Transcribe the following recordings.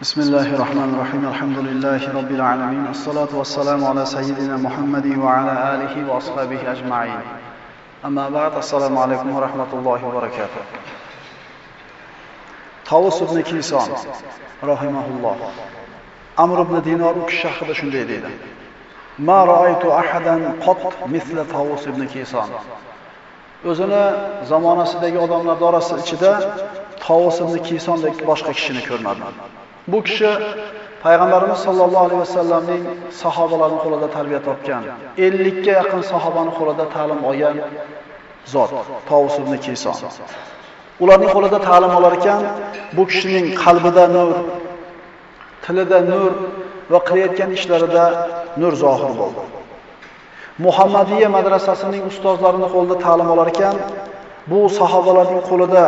بسم الله الرحمن الرحيم الحمد لله رب العالمين الصلاة والسلام على سيدنا محمد وعلى آله وأصحابه أجمعين أما بعد السلام عليكم ورحمة الله وبركاته Tavus ibn Kiyson rahimahulloh Amr ibn Dinor u kishi haqida shunday. Ma ra'aytu ahadan qat misla Tavus ibn Kiyson. O'zini zamonasidagi odamlar orasida ichida Tavus ibn Kiysondek boshqa kishini ko'rmadim. Bu kishi payg'ambarimiz sollallohu alayhi vasallamning sahobalarining qo'lida tarbiya topgan, 50 ga yaqin sahobaning qo'lida ta'lim olgan zot, Tavus ibn Kiyson. Ularning qo'lida ta'lim olar ekan, bu kishining qalbida nur, tilida nur va qilayotgan ishlarida nur zohir bo'ldi. Muhammadiya madrasasining ustozlarining qo'lida ta'lim olar ekan, bu sahobalarning qo'lida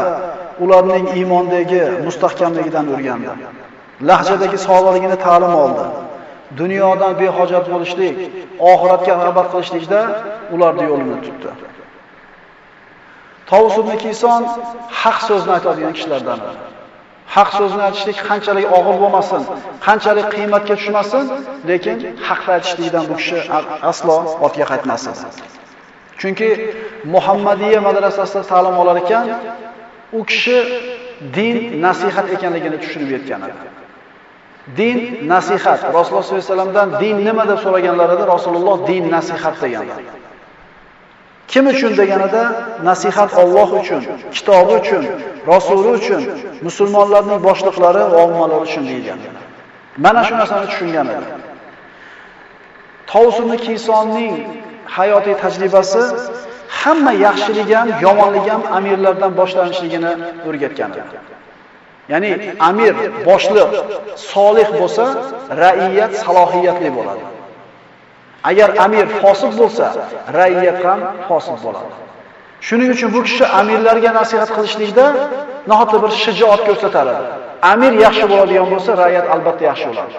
ularning iymondagi mustahkamligidan o'rgandi. Lahjadagi sog'ligini ta'lim oldi. Dunyodan behojat bo'lishlik, oxiratga rag'bat qilishlikda ularning yo'lini tutdi. Tavus ibn haq so'zni aytadigan kishilardan. Haq so'zni aytishlik qanchalik og'ir bo'lmasin, qanchalik qiymatga tushmasin, lekin haqni aytishlikdan bu kishi aslo ortga qaytmasin. Chunki Muhammadiya madrasasida ta'lim olar ekan, u kishi din nasihat ekanligini tushunib yetgan edi. Din nasihat. Rasululloh sollallohu alayhi vasallamdan din nima deb so'raganlarida Rasululloh din nasihat deganlar. Kim uchun deganida nasihat Alloh uchun, kitobi uchun, rasuli uchun, musulmonlarning boshliqlari va uchun deyilgan. Mana shu narsani tushungan edi. Tavus ibn hayotiy tajribasi hamma yaxshiligi ham, yomonligi ham amirlardan boshlanishligini o'rgatgan edi. Ya'ni amir, boshliq solih bo'lsa, ra'iyat salohiyatli bo'ladi. Agar amir fosiq bo'lsa, ra'iyat ham fosiq bo'ladi. Shuning uchun bu kishi amirlarga nasihat qilishlikda nohata bir shijoat ko'rsatar edi. Amir yaxshi bo'ladigan bo'lsa, ra'iyat albatta yaxshi bo'ladi.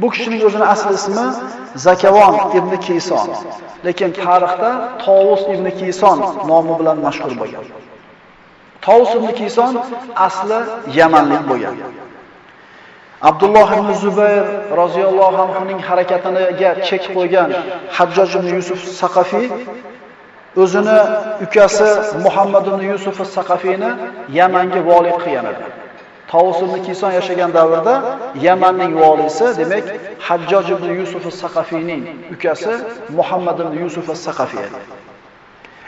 Bu kishining o'zini asl ismi Zakavon ibn Kiyson, lekin tarixda Tovus ibn Kiyson nomi bilan mashhur bo'lgan. Tovus ibn Kison asli Yamanlik bo'lgan. Abdulloh ibn Zubayr roziyallohu anhuning harakatiga chek qo'ygan Hajjoj ibn Yusuf Saqafiy o'zini ukasi Muhammad ibn Yusuf Saqafiyni Yamanga vali qilgan edi. Tavus ibn Kison yashagan davrda Yamanning valisi, demak, Hajjoj ibn Yusuf Saqafiyning ukasi Muhammad ibn Yusuf Saqafiy edi.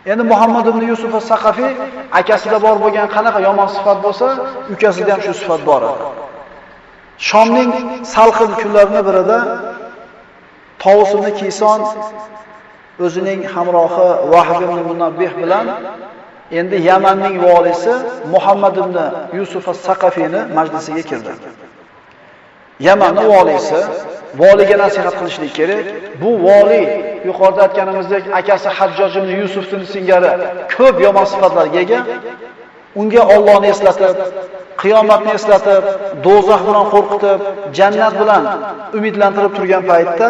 Endi Muhammad ibn Yusuf as-Saqafiy akasida bor bo'lgan qanaqa yomon sifat bo'lsa, ukasida ham shu sifat bor edi. Shomning salqin kunlarining birida Tavus ibn Kison o'zining hamrohi Vahb ibn Munabbih bilan endi Yamanning valisi Muhammad ibn Yusuf as-Saqafiyni majlisiga kirdi. Yamanning valisi valiga nasihat qilishlik kerak. Bu vali yuqorida aytganimizdek akasi Hajjoj ibn Yusufning singari ko'p yomon sifatlarga ega. Unga Allohni eslatib, qiyomatni eslatib, do'zax bilan qo'rqitib, jannat bilan umidlantirib turgan paytda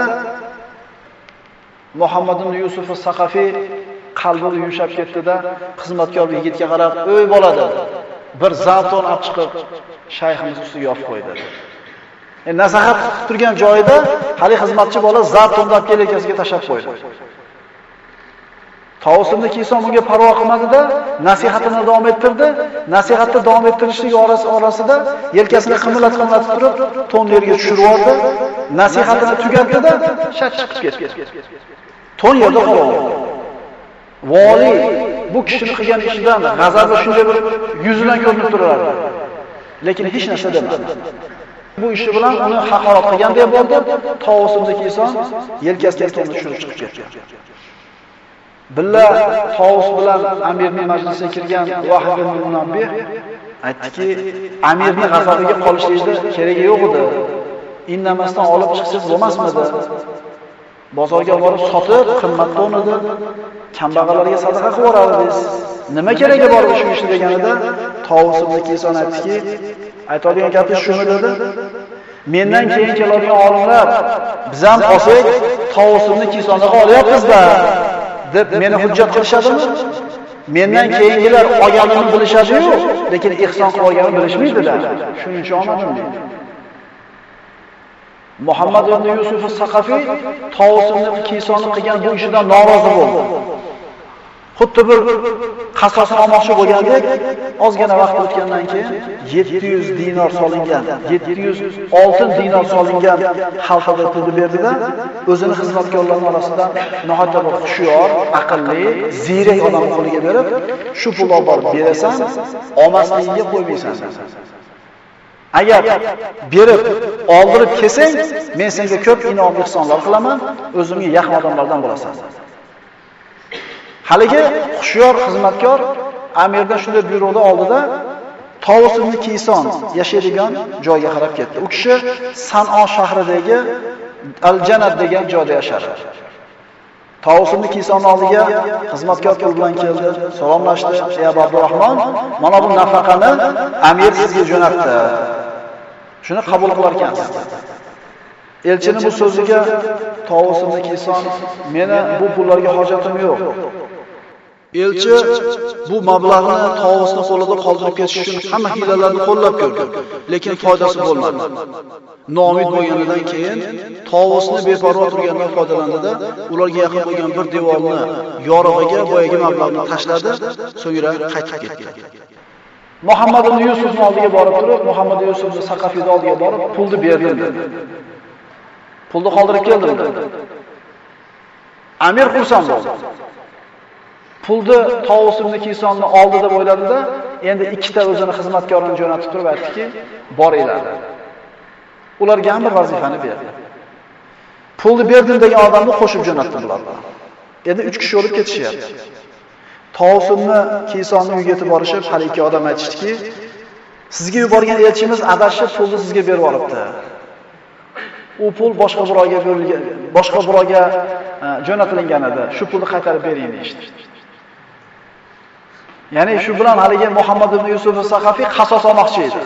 Muhammad ibn Yusuf as-Saqafi qalbi yumshab ketdi-da, xizmatkor yigitga qarab, "O'y bola" dedi. Bir zavton olib chiqib shayximiz ustiga yopib qo'ydi. E, nasihat qilib turgan joyida hali xizmatchi bola zar to'mlab kelakasiga tashlab qo'ydi. Tavusimni Kiyson bunga parvo qilmadida nasihatini davom ettirdi. Nasihatni davom ettirishlik orasi orasida yelkasini qimillat-qimillatib turib, to'n yerga tushirib yubordi. Nasihatini tugatdida shat chiqib ketdi. To'n yerda qoldi. Vali bu kishini qilgan ishidan g'azabi shunday bir yuzidan ko'rinib turardi. Lekin hech narsa demadi. Bu ishi bilan uni haqorat qilganday bo'ldi. Tovusimni Kiyson yelkasiga to'nni tushirib chiqib ketdi. Billa Tovus bilan amirning majlisiga kirgan Vahib ibn Munabbih aytdiki, amirning g'azabiga qolishlikda keragi yo'q edi. Indamasdan olib chiqsiz bo'lmasmidi? Bozorga borib sotib, qimmatga o'rnadi. Kambag'allarga sadaqa qilib yuborardingiz. Nima keragi bor shu ishni deganida Tovus ibn Kiyson aytdiki, aytadigan gapi shuni dedi. Mendan keyin keladigan olimlar biz ham olsak, Tovus ibn Kiysonga olyapmiz-da. deb meni hujjat qilishadimi? Mendan keyingilar olganini bilishadi-yu, lekin ihson qilib olganini bilishmaydilar. Shuning uchun olmadim deydi. Muhammad ibn Yusuf as-Saqafi Tavus ibn Kisoni qilgan bu ishidan norozi bo'ldi. Xuddi bir qasos olmoqchi bo'lgandek, ozgina vaqt o'tgandan keyin 700 dinor solingan, 700 oltin dinor solingan xalqada pulni berdida, o'zini xizmatkorlarining orasidan nihoyatda bir hushyor, aqlli, ziyrak odamni qo'liga berib, shu pulni olib borib berasan, olmasligiga qo'ymaysan. Agar berib, oldirib kelsang, men senga ko'p inom ihsonlar qilaman, o'zimga yaqin odamlardan bo'lasan. Haligi xushyor xizmatkor amirdan shunday buyruqni oldida Tovus ibn yashaydigan joyga qarab ketdi. U kishi San'o shahridagi Al-Janat degan joyda yashardi. Tovus ibn oldiga xizmatkor pul bilan keldi, salomlashdi. "Ey Abu Abdurrahmon, mana bu nafaqani amir sizga jo'natdi. Shuni qabul qilar ekansiz." Elchining bu so'ziga Tovus ibn Kiyson, "Meni bu pullarga hojatim yo'q. Elchi bu mablag'ni Tovusni qo'lida qoldirib ketish uchun hamma hiylalarni qo'llab ko'rdi, lekin foydasi bo'lmadi. Noumid bo'lganidan keyin Tovusni beparvo turgandan foydalandida, ularga yaqin bo'lgan bir devorni yorig'iga boyagi mablag'ni tashladi, so'ngra qaytib ketdi. Muhammad ibn Yusufning oldiga borib turib, Muhammad yusufni Saqafiyning oldiga borib, pulni berdim dedi. Pulni qoldirib keldim dedi. Amir xursand bo'ldi. Pulni Tovus ibn Kisonni oldi deb o'yladida, endi ikkita o'zini xizmatkorini jo'natib turib aytdiki, boringlar. Ularga ham bir vazifani berdi. Pulni berdim degan odamni qo'shib jo'natdilar. Endi 3 kishi olib ketishyapti. Tovus ibn Kisonni uyiga yetib borishib, hali ikki odam aytishdiki, sizga yuborgan elchimiz adashib pulni sizga berib yuboribdi. U pul boshqa birovga berilgan, boshqa birovga e, jo'natilgan edi. Shu pulni qaytarib bering deydi. Ya'ni shu bilan haligi Muhammad ibn Yusuf as-Saqafi qasos olmoqchi edi.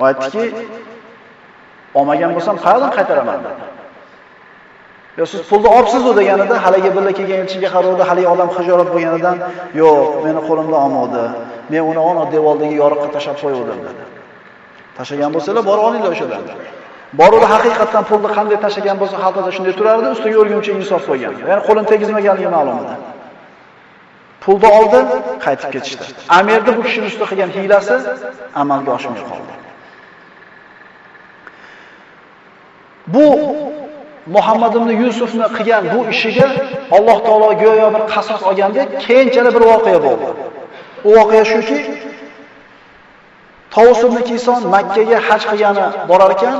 U aytdiki, olmagan bo'lsam qayerdan qaytaraman dedi. Yo siz pulni olibsiz-ku deganida haligi birga kelgan elchiga qaradi, haligi odam xijolat bo'lganidan, "Yo'q, meni qo'limda olmadi. Men uni ona devordagi yoriqqa tashab qo'ydim" dedi. Tashagan bo'lsalar, borib olinglar o'shadan. Boruvda haqiqatdan pulni qanday tashagan bo'lsa, xalqda shunday turardi, ustiga o'rgimcha insof qo'ygan. Ya'ni qo'lini tegizmaganligi ma'lum edi. Pulni oldi, qaytib ketishdi. Amirni bu kishining ustida qilgan hiylasi amalga oshmay qoldi. Bu Muhammad ibn Yusufni qilgan bu ishiga Alloh taolo go'yo bir qasos olgandek keyinchalik bir voqea bo'ldi. U voqea shuki, Tavus ibn Kison Makka ga haj qilgani borar ekan,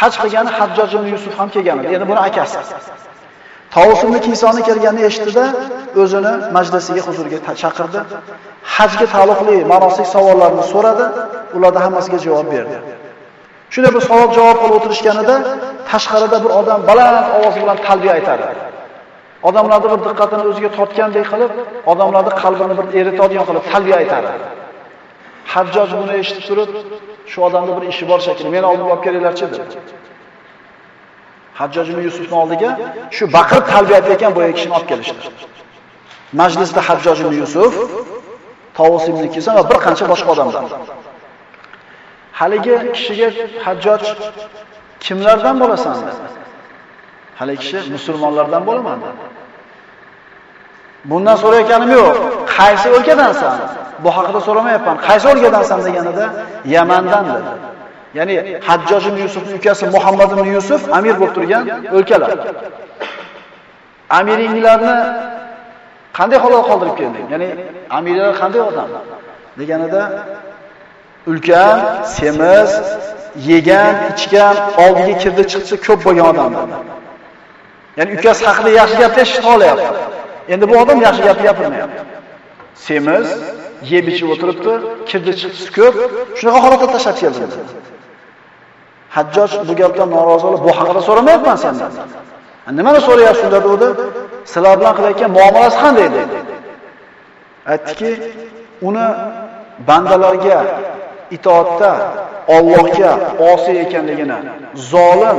haj qilgani Hajjoj ibn Yusuf ham kelgan edi. Endi buni akasi. Tovus ibn Kisonni kelganini eshitdi-da, o'zini majlisiga huzurga chaqirdi. Hajga taalluqli manosik savollarni so'radi, ularda hammasiga javob berdi. Shunday bir savol javob qilib o'tirishganida tashqarida bir odam baland ovoz bilan talbiya aytadi. Odamlarni bir diqqatini o'ziga tortgandek qilib, odamlarning qalbini bir eritadigan qilib talbiya aytadi. Hajjoj buni eshitib turib, shu odamda bir ishi bor shekilli, meni olib olib kelinglarchi dedi. Hajjoj ibn Yusufning oldiga shu baqirib talbiya aytayotgan boya kishini olib kelishdi. Majlisda Hajjoj ibn Yusuf, Tovus ibn Kisan va bir qancha boshqa odamlar. Haligi kishiga Hajjoj kimlardan bo'lasan dedi. Haligi kishi musulmonlardan bo'laman dedi. Bundan so'rayotganim yo'q. Qaysi o'lkadansan? Bu haqida so'ramayapman. Qaysi o'lkadansan deganida Yamandan dedi. Ya'ni Hajjoj ibn Yusufning ukasi Muhammad ibn Yusuf amir bo'lib turgan o'lkalar. Amiringlarni qanday holda qoldirib kelding? Ya'ni amirlar qanday odam? deganida ulkan, semiz, yegan, ichgan, oldiga kirdi chiqsa ko'p bo'lgan odamlar. Ya'ni ukasi haqida yaxshi gaplashishni xohlayapti. Endi bu odam yaxshi gap gapirmayapti. Semiz, yeb ichib o'tiribdi, kirdi chiqdi ko'p, shunaqa holatda tashlab keldi. Hajjoj bu gapdan norozi bo'lib, bu haqida so'ramayapman sendan. Nimani so'rayapsan dedi u Sizlar bilan qilayotgan muomalasi qanday dedi. Aytdiki, uni bandalarga itoatda Allohga osiy ekanligini, zolim,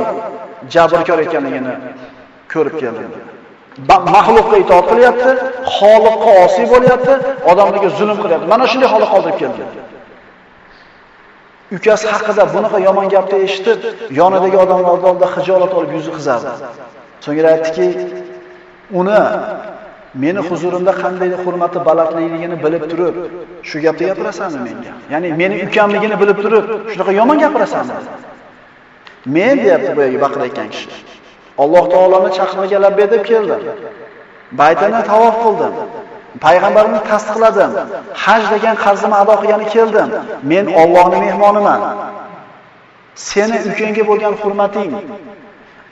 jabrkor ekanligini ko'rib keldim. Mahluqqa itoat qilyapti, Xoliqqa osiy bo'lyapti, odamlarga zulm qilyapti. Mana shunday holat qoldirib keldi. Ukasi haqida bunaqa yomon gapni eshitib, yonidagi odamlar oldida xijolat olib yuzi qizardi. So'ngra aytdiki, uni meni huzurimda qanday hurmati balandligini bilib turib, shu gapni gapirasanmi menga? Ya'ni meni ukamligini bilib turib, shunaqa yomon gapirasanmi? Men deyapti bu baqirayotgan kishi. Alloh taoloni chaqirmaga deb keldim. Baytini tavof qildim. Payg'ambarimni tasdiqladim. Haj degan qarzimni ado qilgani keldim. Men Allohning mehmoniman. Seni ukangga bo'lgan hurmating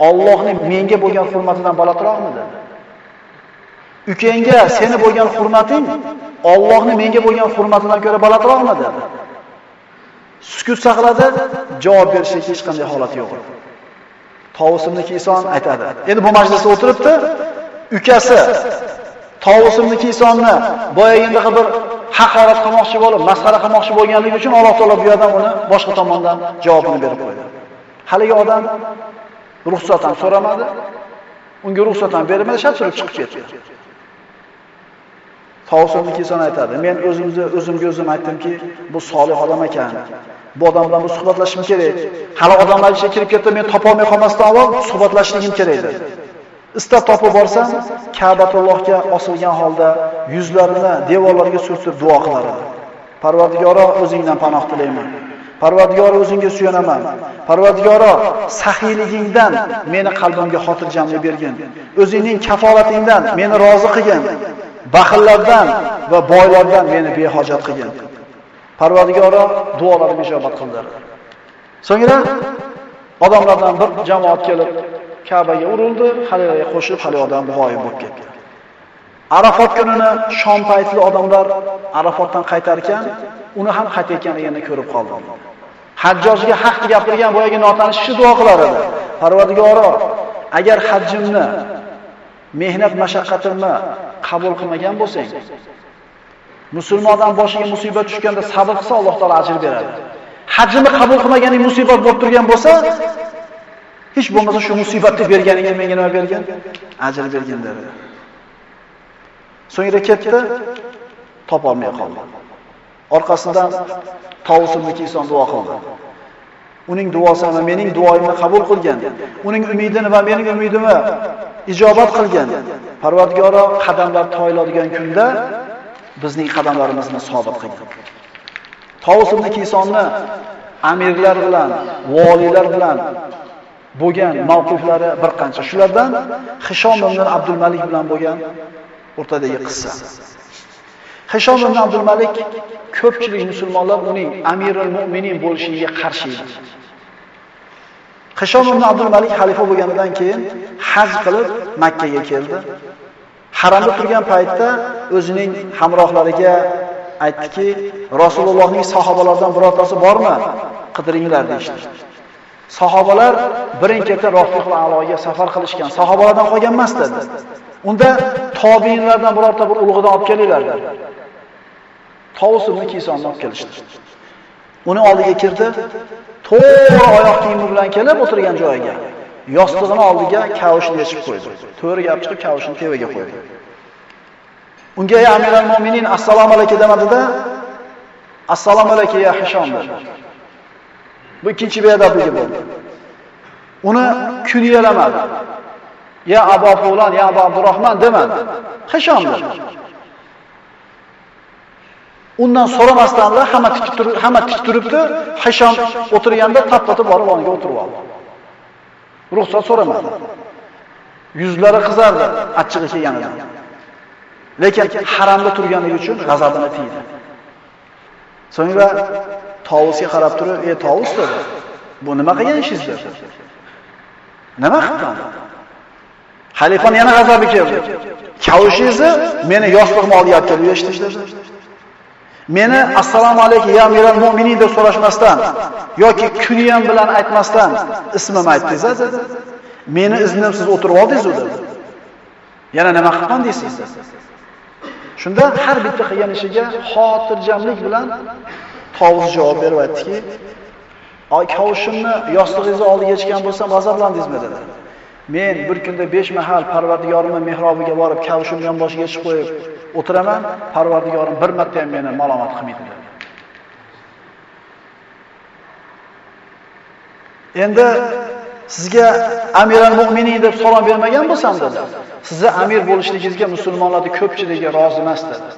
Allohning menga bo'lgan hurmatidan balandroqmidi? Ukangga seni bo'lgan hurmating Allohning menga bo'lgan hurmatidan ko'ra balandroqmidi? Sukut saqladi, javob berishga hech qanday holat yo'q. Tovus ibn Kison aytadi. Endi bu majlisda o'tiribdi, ukasi Tovus ibn Kisonni boyagindaqa bir haqorat qilmoqchi bo'lib, masxara qilmoqchi bo'lganligi uchun Alloh taolo bu yerdan uni boshqa tomondan javobini berib qo'ydi. Haligi odam ruxsat ham so'ramadi. Unga ruxsat ham bermadi, shart turib chiqib ketdi. Tovusibn Kison aytadi, men o'zimni o'zimga o'zim aytdimki, bu solih odam ekan. Bu odam bilan suhbatlashishim kerak. Hali odamlar ichiga kirib ketdi, men topa olmay qolmasdan avval suhbatlashishim kerak edi. Istab topib borsam, Ka'batullohga osilgan holda yuzlarini devorlarga surtib duo qilar edi. Parvardigoro, o'zingdan panoh tilayman. Parvardigoro, o'zingga suyanaman. Parvardigoro, sahiyligingdan meni qalbimga xotirjamlik bergin. O'zingning kafolatingdan meni rozi qilgin. baxillardan va boylardan meni behojat qilgin. Parvardigoro duolarimga ijobat qildi. So'ngra odamlardan bir jamoat kelib Ka'baga urildi, haliga qo'shilib hali odam g'oyib bo'lib ketdi. Arafot kunini shom paytli odamlar Arafotdan qaytar ekan, uni ham qaytayotganligini ko'rib qoldim. Hajjojga haq gapirgan boyagi notanish kishi duo qilar edi. Parvardigoro, agar hajjimni mehnat mashaqqatimni qabul qilmagan bo'lsang, musulmondan boshiga musibat tushganda sabr qilsa Alloh taolo ajr beradi. Hajjimni qabul qilmaganing musibat bo'lib turgan bo'lsa, hech bo'lmasa shu musibatni berganingga menga nima bergan? Ajr bergan dedi. So'ngra ketdi, topolmay qoldi. Orqasidan Tovus ibn Kison duo qildi. Uning duosini mening duoyimni qabul qilgan. Uning umidini va mening umidimni ijobat qilgan. Parvardigoro qadamlar toyiladigan kunda bizning qadamlarimizni sobit qilgan. Tovus ibn Kisonni amirlar bilan, valilar bilan bo'lgan mavqiflari bir qancha. Shulardan Hishom ibn Abdul Malik bilan bo'lgan o'rtadagi qissa. Hishom ibn Abdul Malik ko'pchilik musulmonlar uning Amirul Mu'minin bo'lishiga qarshi edi. Hishom ibn Abdul Malik xalifa bo'lganidan keyin haj qilib Makka ga keldi. Haramda turgan paytda o'zining hamrohlariga aytdiki, Rasulullohning sahobalaridan birortasi bormi? Qidiringlar deydi. Sahobalar birin-ketin Rafiqul A'loga safar qilishgan. Sahobalardan qolgan emas dedi. Unda tobiinlardan birorta bir ulug'idan olib kelinglar dedi. Tovus ibn Kisonni olib kelishdi. Uni oldiga kirdi, to'g'ri oyoq kiyimi bilan kelib o'tirgan joyiga yostig'ini oldiga kavushni yechib qo'ydi. To'g'ri gap chiqib kavushni tevaga qo'ydi. Unga ya Amiral Mu'minin assalomu alaykum demadida, assalomu alaykum ya Hishom dedi. Bu ikkinchi beadabligi bo'ldi. Uni kunyalamadi. Ya Abu Fulan, ya Abu Abdurrahman demadi. Hishom dedi. Undan so'ramasdanlar hamma tik turib, hamma tik turibdi. Hishom o'tirganda taplatib borib o'rniga o'tirib oldi. Ruxsat so'ramadi. Yuzlari qizardi achchig'i kelganidan. Lekin haramda turganligi uchun g'azabini tiydi. So'ngra Tovusga qarab turib, "Ey Tovus" dedi. "Bu nima qilgan ishingiz?" dedi. "Nima qildim?" Xalifani yana g'azabi keldi. "Kavushingizni meni yostig'im olib kelib dedi. Meni assalomu alaykum ya amiral mu'minin deb so'rashmasdan yoki kuniyam bilan aytmasdan ismimni aytdingiz dedi. Meni iznimsiz o'tirib oldingiz dedi. Yana nima qilgan deysiz? Shunda har bitta qilgan ishiga xotirjamlik bilan tovus javob berib aytdiki, "Ay kavushimni yostig'ingizni oldiga yechgan bo'lsam g'azablandingizmi?" dedi. Men bir kunda 5 mahal Parvardigorimning mehrobiga borib, kavushimni yonboshiga chiqib qo'yib o'tiraman, Parvardigorim bir marta ham meni malomat qilmaydi. Endi sizga Amiral Mu'minin deb salom bermagan bo'lsam dedi. Sizni amir bo'lishligingizga musulmonlarning ko'pchiligi rozi emas dedi.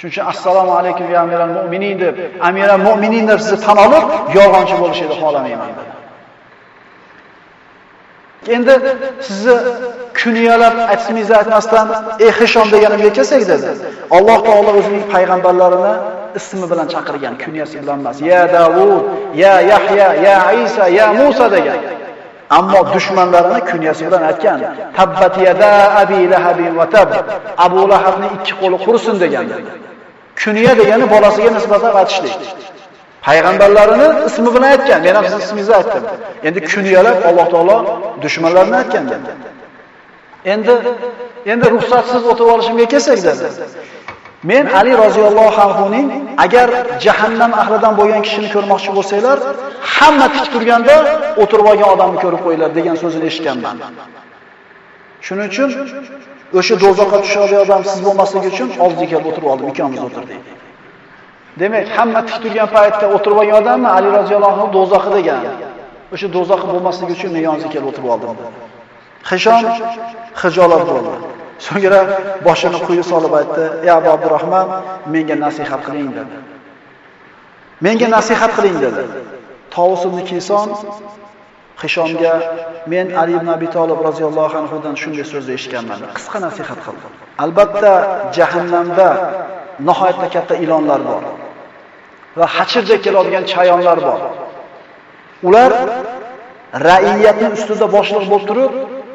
Shuning uchun assalomu alaykum ya Amiral Mu'minin deb Amiral Mu'minin deb sizni tan olib, yolg'onchi bo'lishingizni xolamayman dedi. Endi sizni kunyalab aytsangiz aytmasdan, "Ey Hishom" deganimga kelsak dedi. Alloh taolo o'zining payg'ambarlarini ismi bilan chaqirgan, kunyasi bilan emas. Ya Davud, ya Yahya, ya Isa, ya Musa degan. Ammo dushmanlarini kunyasi bilan aytgan. Tabbat yada abi Lahab va tab. Abu Lahabning ikki qo'li qursin degan. Kunya degani bolasiga nisbatan aytishlik. Payg'ambarlarini ismi bilan aytgan. Men ham sizning ismingizni aytdim. Endi kunyalab Alloh taolo dushmanlarini aytgan. Endi endi ruxsatsiz o'tib olishimga kelsak dedi. Men Ali roziyallohu anhuning agar jahannam ahlidan bo'lgan kishini ko'rmoqchi bo'lsanglar, hamma tik turganda o'tirib olgan odamni ko'rib qo'yinglar degan so'zini eshitganman. Shuning uchun o'sha dozoqqa tushadigan odam siz bo'lmasligi uchun oldiga kelib o'tirib oldim, ikkovimiz o'tirdik. Demak, hamma tik turgan paytda o'tirib olgan odamni Ali roziyallohu anhu dozoqi degan. O'sha dozoqi bo'lmasligi uchun men yoniga kelib o'tirib oldim. Hishom hijolat bo'ldi. So'ngra boshini quyi solib aytdi: "Ey Abu Abdurrahman, menga nasihat qiling" dedi. Menga nasihat qiling dedi. Tovus ibn Kison Hishomga men Ali ibn Abi Talib roziyallohu anhu dan shunday so'zni eshitganman. Qisqa nasihat qildi. Albatta jahannamda nihoyatda katta ilonlar bor va hachirda keladigan chayonlar bor. Ular ra'iyatning ustida boshliq bo'lib turib,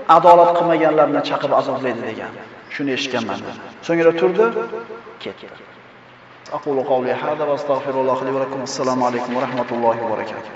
adolat qilmaganlarni chaqib azoblaydi degan. Shuni eshitganman. So'ngra turdi, ketdi. Aqulu qawli hada va astagfirulloh li va lakum. Assalomu alaykum va rahmatullohi va barakatuh.